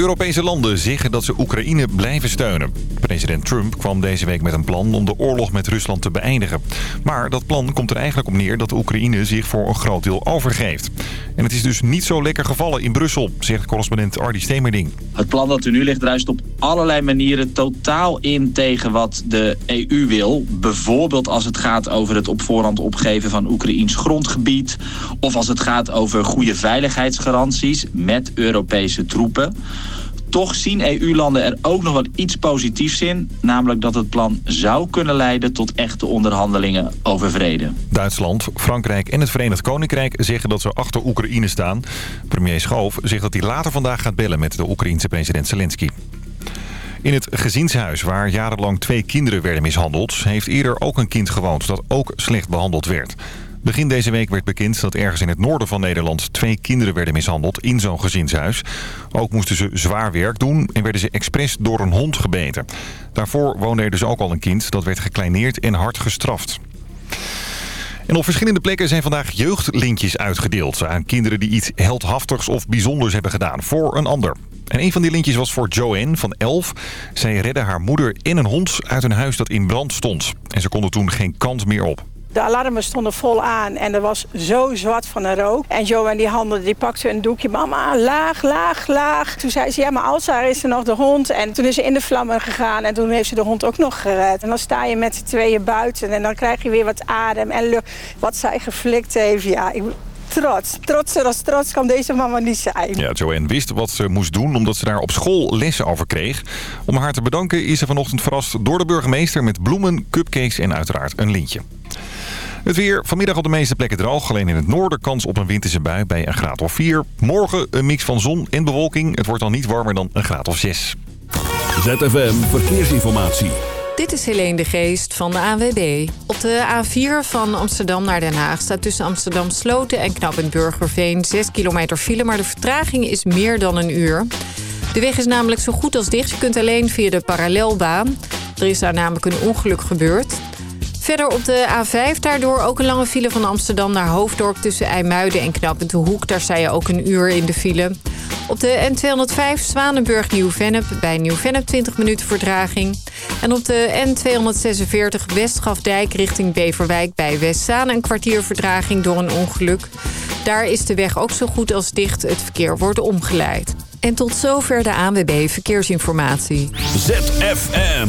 Europese landen zeggen dat ze Oekraïne blijven steunen. President Trump kwam deze week met een plan om de oorlog met Rusland te beëindigen. Maar dat plan komt er eigenlijk op neer dat Oekraïne zich voor een groot deel overgeeft. En het is dus niet zo lekker gevallen in Brussel, zegt correspondent Ardi Stemerding. Het plan dat er nu ligt druist op allerlei manieren totaal in tegen wat de EU wil. Bijvoorbeeld als het gaat over het op voorhand opgeven van Oekraïns grondgebied. Of als het gaat over goede veiligheidsgaranties met Europese troepen. Toch zien EU-landen er ook nog wel iets positiefs in. Namelijk dat het plan zou kunnen leiden tot echte onderhandelingen over vrede. Duitsland, Frankrijk en het Verenigd Koninkrijk zeggen dat ze achter Oekraïne staan. Premier Schoof zegt dat hij later vandaag gaat bellen met de Oekraïense president Zelensky. In het gezinshuis waar jarenlang twee kinderen werden mishandeld... heeft eerder ook een kind gewoond dat ook slecht behandeld werd. Begin deze week werd bekend dat ergens in het noorden van Nederland... twee kinderen werden mishandeld in zo'n gezinshuis. Ook moesten ze zwaar werk doen en werden ze expres door een hond gebeten. Daarvoor woonde er dus ook al een kind dat werd gekleineerd en hard gestraft. En op verschillende plekken zijn vandaag jeugdlintjes uitgedeeld... aan kinderen die iets heldhaftigs of bijzonders hebben gedaan voor een ander. En een van die lintjes was voor Joanne van 11. Zij redde haar moeder in een hond uit een huis dat in brand stond. En ze konden toen geen kant meer op. De alarmen stonden vol aan en er was zo zwart van een rook. En Joanne die handen die pakte een doekje. Mama, laag, laag, laag. Toen zei ze, ja, maar Alzaar is er nog de hond. En toen is ze in de vlammen gegaan en toen heeft ze de hond ook nog gered. En dan sta je met z'n tweeën buiten en dan krijg je weer wat adem en lucht. Wat zij geflikt heeft, ja, ik, trots. Trotser als trots kan deze mama niet zijn. Ja, Joanne wist wat ze moest doen omdat ze daar op school lessen over kreeg. Om haar te bedanken is ze vanochtend verrast door de burgemeester met bloemen, cupcakes en uiteraard een lintje. Het weer vanmiddag op de meeste plekken droog. Alleen in het noorden kans op een winterse bui bij een graad of 4. Morgen een mix van zon en bewolking. Het wordt dan niet warmer dan een graad of 6. ZFM Verkeersinformatie. Dit is Helene de Geest van de ANWB. Op de A4 van Amsterdam naar Den Haag staat tussen Amsterdam Sloten en Knappend Burgerveen 6 kilometer file, maar de vertraging is meer dan een uur. De weg is namelijk zo goed als dicht. Je kunt alleen via de parallelbaan. Er is daar namelijk een ongeluk gebeurd. Verder op de A5 daardoor ook een lange file van Amsterdam naar Hoofddorp... tussen IJmuiden en Knappend de Hoek. Daar sta je ook een uur in de file. Op de N205 Zwanenburg-Nieuw-Vennep bij Nieuw-Vennep 20 minuten verdraging. En op de N246 Westgrafdijk richting Beverwijk bij Westzaan... een kwartier verdraging door een ongeluk. Daar is de weg ook zo goed als dicht. Het verkeer wordt omgeleid. En tot zover de ANWB Verkeersinformatie. ZFM.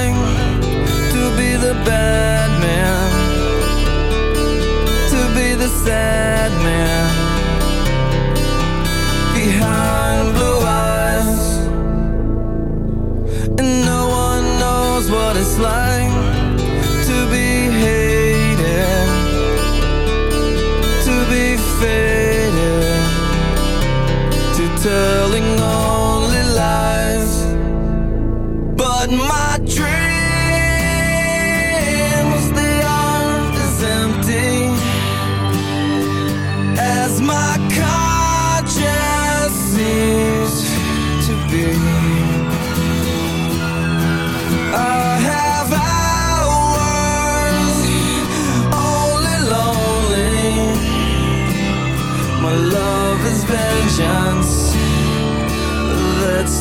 said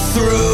through.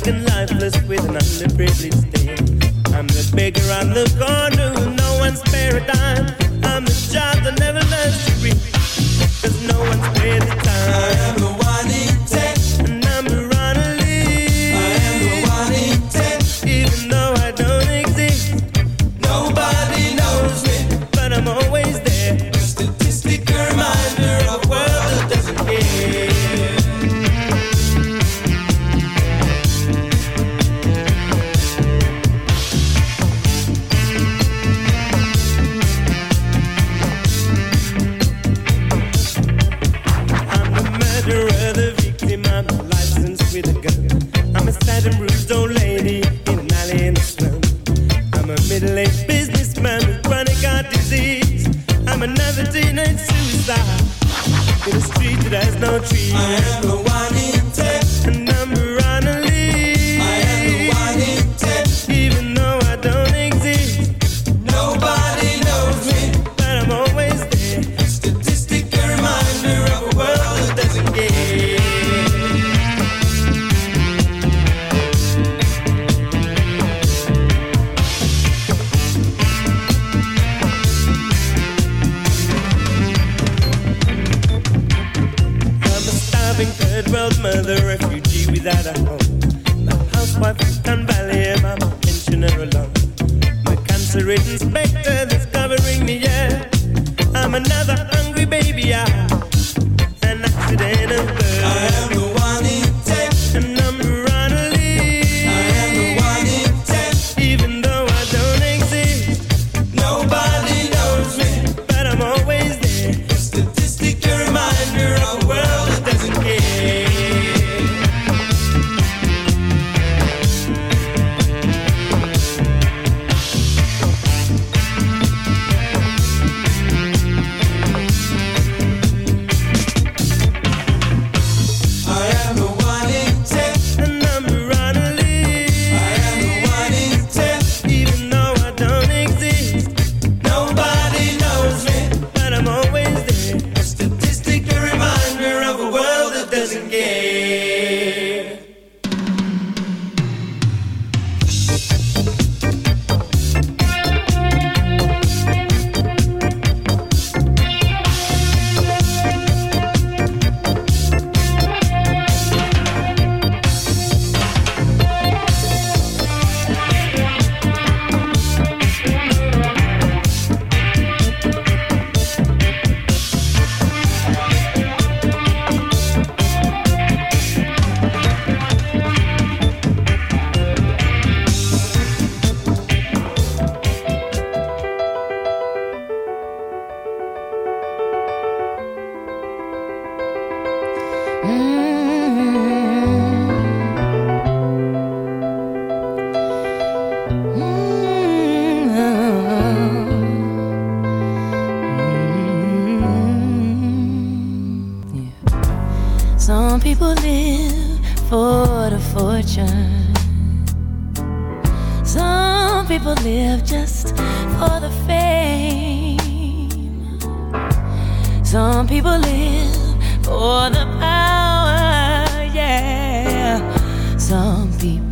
black and lifeless with an underprivileged stare. I'm the beggar on the corner who no one's paradigm.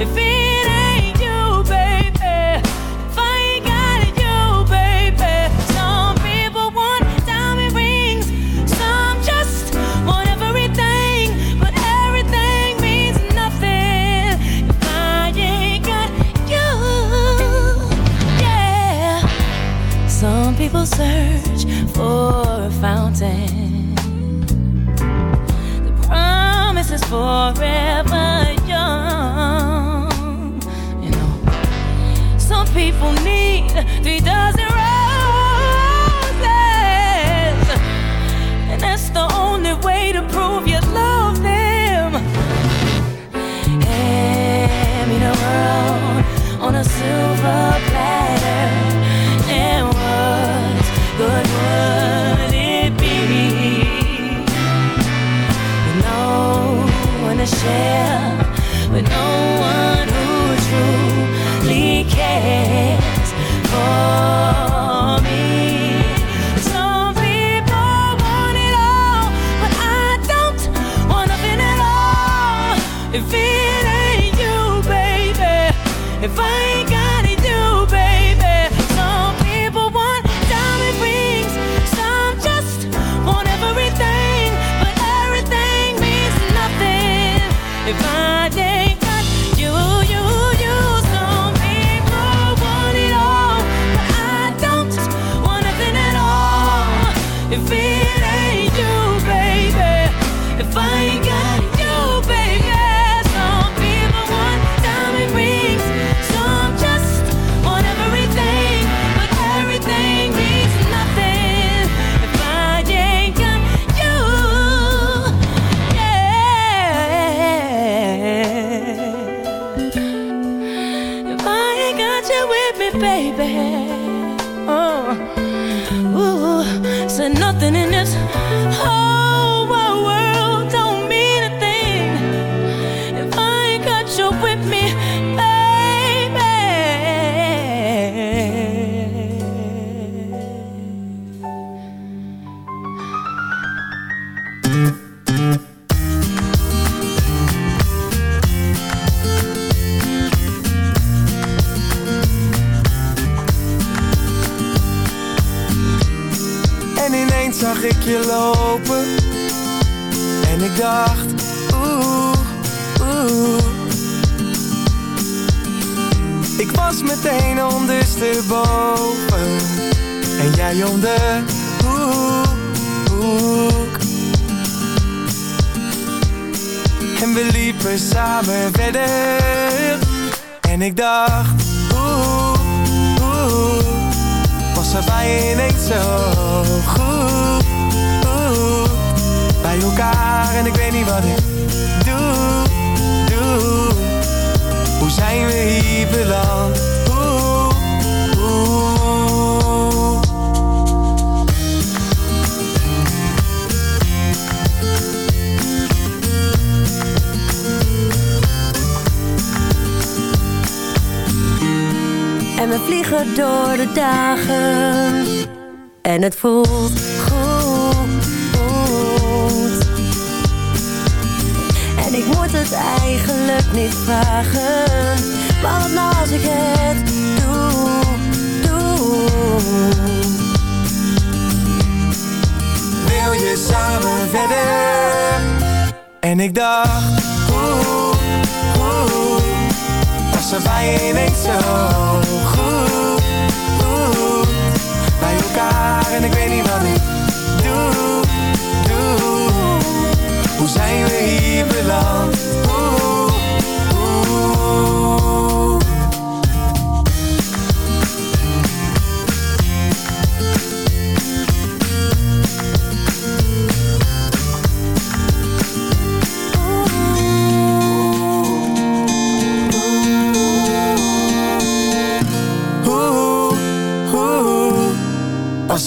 If it ain't you, baby, if I ain't got you, baby. Some people want diamond rings, some just want everything, but everything means nothing if I ain't got you. Yeah. Some people search for a fountain. The promise is forever people need three dozen roses, and that's the only way to prove you love them. Hand me the world on a silver if I ain't got it, you, baby. Some people want diamond rings, some just want everything, but everything means nothing. If I ain't dacht Oeh, oeh. Ik was meteen ondersteboven. En jij om de hoek. En we liepen samen verder. En ik dacht Oeh, oeh. Was er bij ineens zo oeh. En we vliegen door de dagen. En het voelt goed, goed. En ik moet het eigenlijk niet vragen. Nou als ik het doe, doe. Wil je samen verder? En ik dacht Oeh, oeh Was er bij ineens zo goed, goed Bij elkaar en ik weet niet wat ik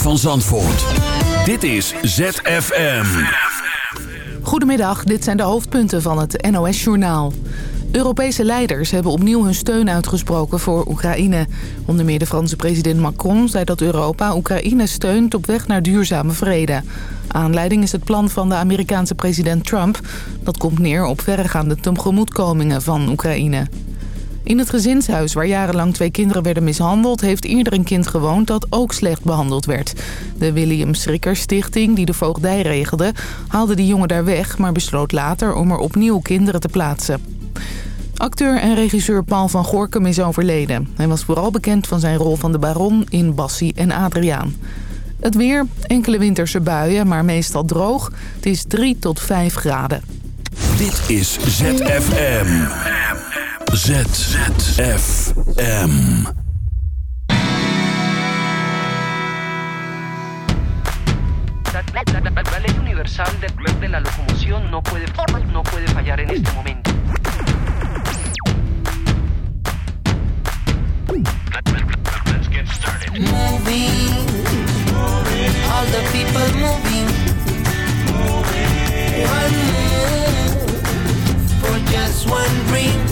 Van Zandvoort. Dit is ZFM. Goedemiddag, dit zijn de hoofdpunten van het NOS-journaal. Europese leiders hebben opnieuw hun steun uitgesproken voor Oekraïne. Onder meer de Franse president Macron zei dat Europa Oekraïne steunt op weg naar duurzame vrede. Aanleiding is het plan van de Amerikaanse president Trump. Dat komt neer op verregaande tegemoetkomingen van Oekraïne. In het gezinshuis waar jarenlang twee kinderen werden mishandeld... heeft eerder een kind gewoond dat ook slecht behandeld werd. De William Schrikker Stichting, die de voogdij regelde... haalde die jongen daar weg, maar besloot later om er opnieuw kinderen te plaatsen. Acteur en regisseur Paul van Gorkum is overleden. Hij was vooral bekend van zijn rol van de baron in Bassie en Adriaan. Het weer, enkele winterse buien, maar meestal droog. Het is 3 tot 5 graden. Dit is ZFM. ZFM. La ley universal de, de la locomoción no puede, no puede fallar en este momento. Moving, all the people moving. One move for just one dream.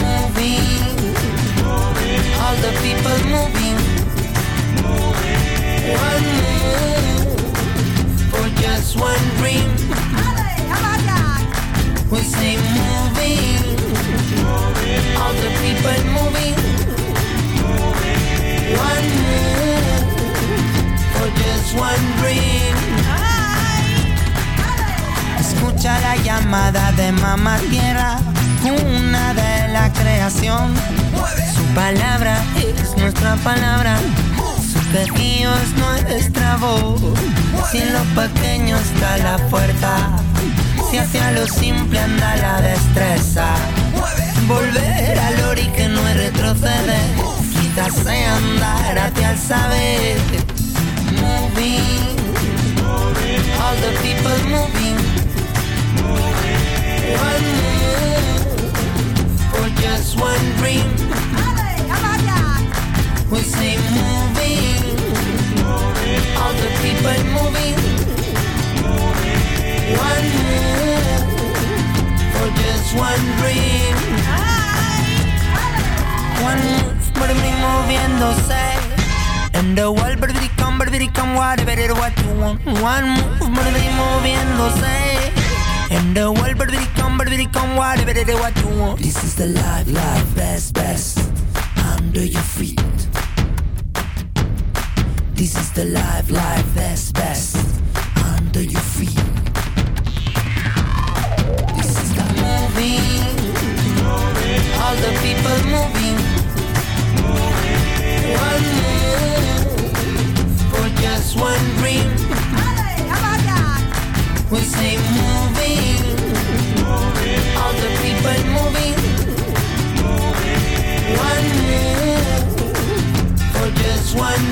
Moving, all the people moving. One move for just one dream. We say moving, all the people moving. One move for just one dream. Escucha la llamada de mamá tierra, una de la creación. Su palabra es nuestra palabra. Su quejío es nuestra voz. Si en lo pequeño está la fuerza, si hacia lo simple anda la destreza. Volver al ori que no es retroceder, quizás andar hacia el saber. Moving, all the people moving. Just one dream. We say moving, all the people moving. One move for just one dream. One move, mí moviéndose. And the world, baby, come, baby, come, whatever it what you want. One move, mí moviéndose. And the world, baby, come, whatever it what you want. This is the life, life, best, best. Under your feet. This is the life, life, best, best. Under your feet. This is the moving. All the people moving. One move for just one dream. One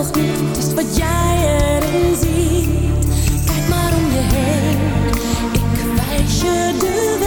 nog niet is. Kijk maar om je heen, ik wijs je de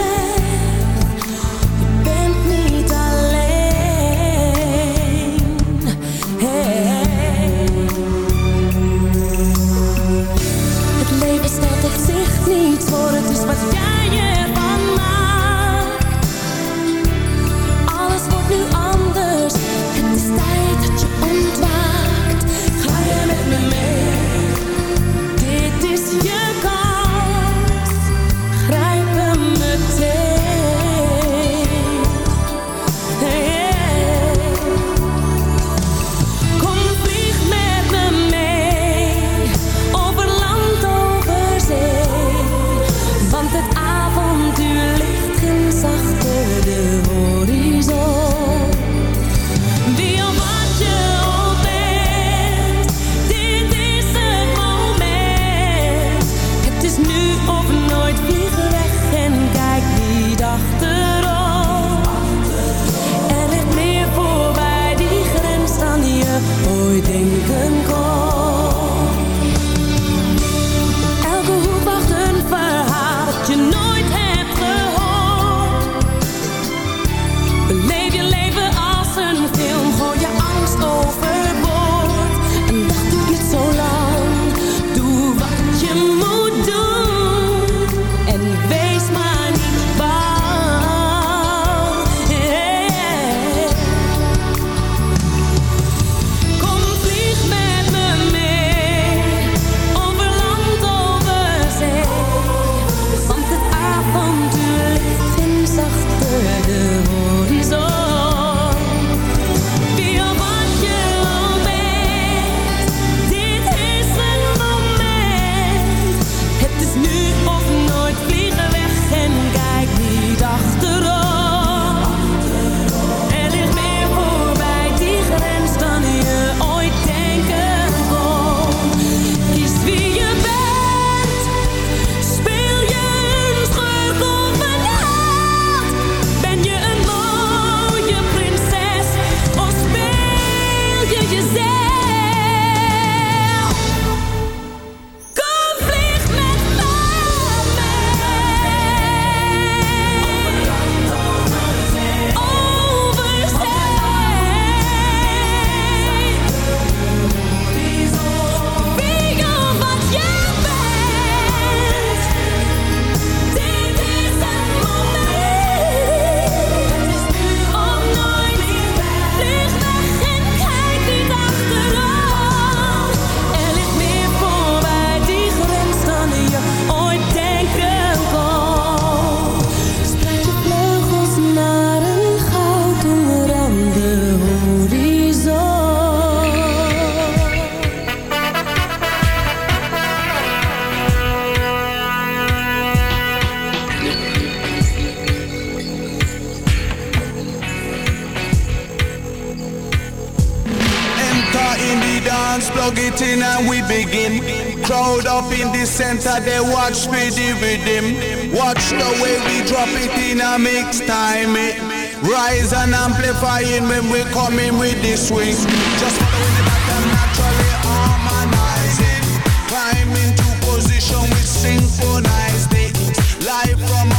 watch me the rhythm. Watch the way we drop it in a mix time. It rise and amplifying when we coming with the swing. Just following it back and naturally harmonizing. Climb into position with synchronized it. Life from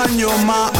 on your mind.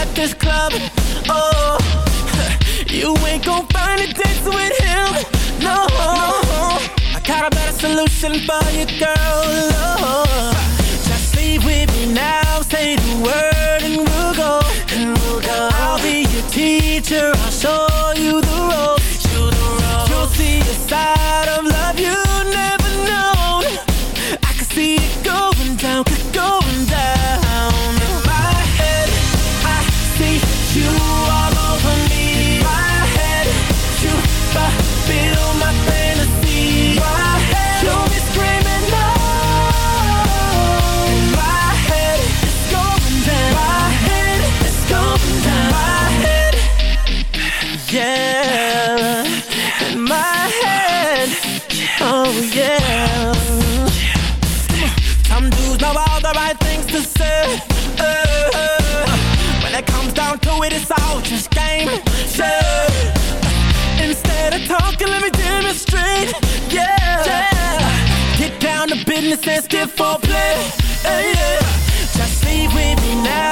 at this club. Oh, you ain't gon' find a dance with him. No. I got a better solution for you, girl. Oh, just leave with me now. Say the word and we'll go. And we'll go. I'll be your teacher. I'll show you the ropes sensitive for play. Hey, yeah. Just leave with me now.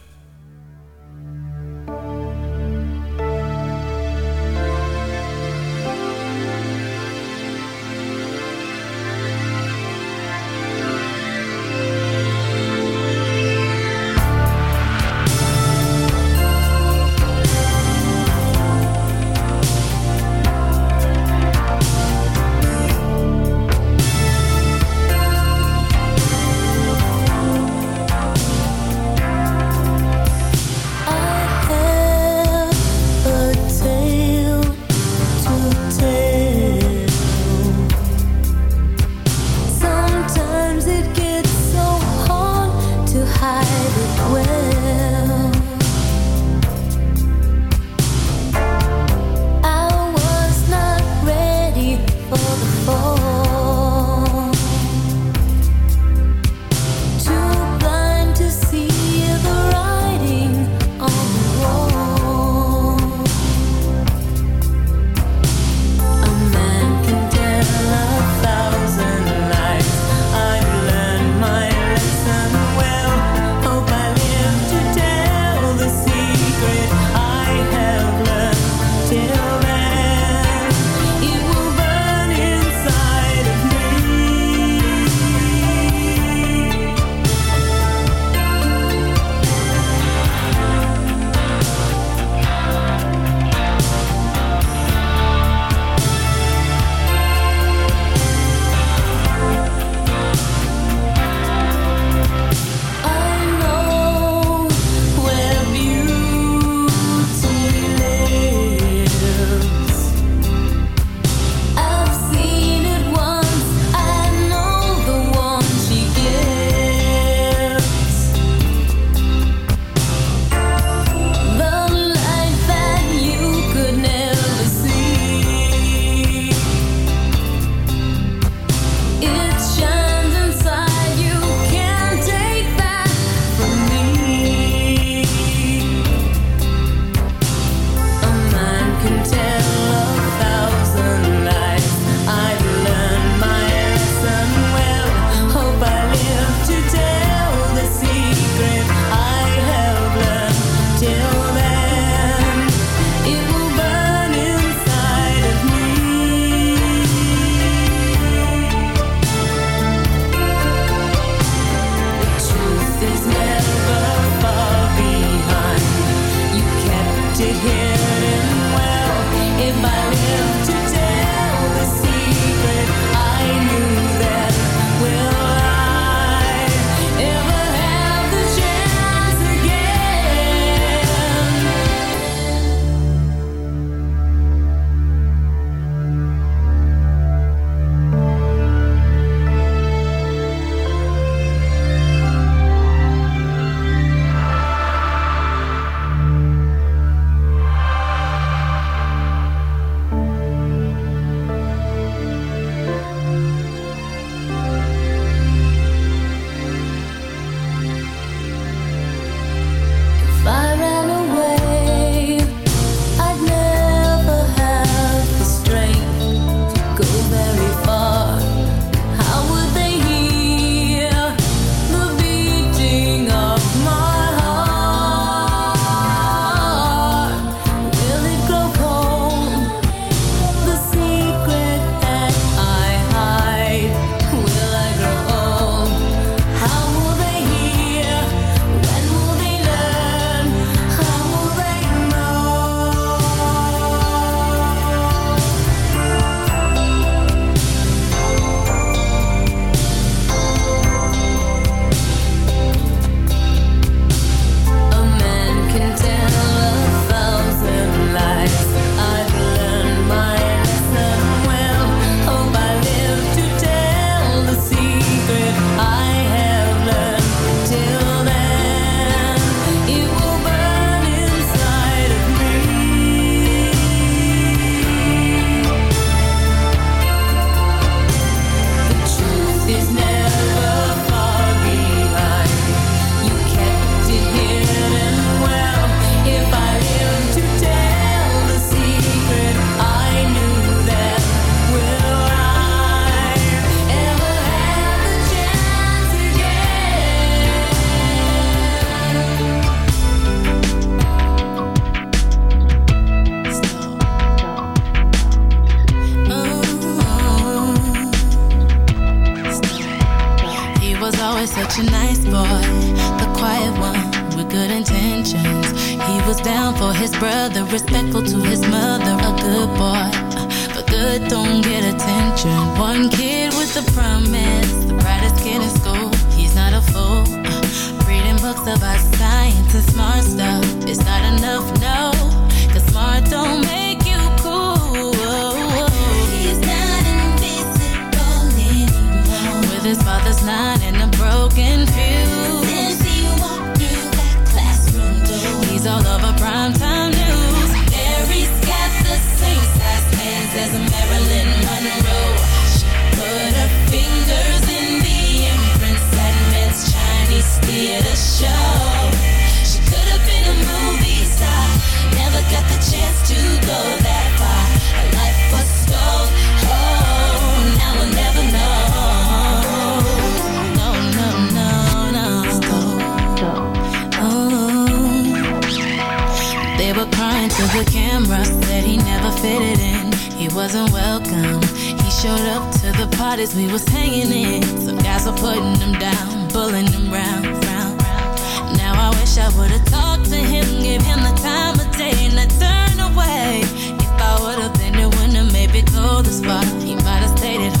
camera said he never fitted in. He wasn't welcome. He showed up to the parties we was hanging in. Some guys were putting him down, pulling him round, round, round. Now I wish I would've talked to him, gave him the time of day And I turned away. If I would've been it wouldn't have made me go this far He might've stayed at home